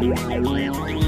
Wow.